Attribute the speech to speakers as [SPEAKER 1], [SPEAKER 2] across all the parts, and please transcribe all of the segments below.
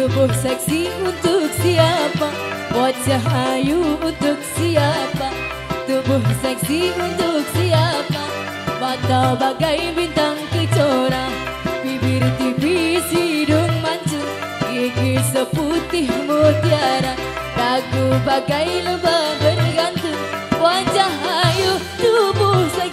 [SPEAKER 1] Tubuh seksi untuk siapa? Wajah ayu untuk siapa? Tubuh seksi untuk siapa? Mata bagai bintang kecora Bibir tipis hidung mancung Gigi seputih mutiara. Dagu bagai lebah bergantung. Wajah ayu tubuh seksi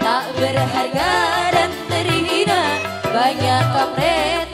[SPEAKER 1] tak berharga dan terhina Banyak kampret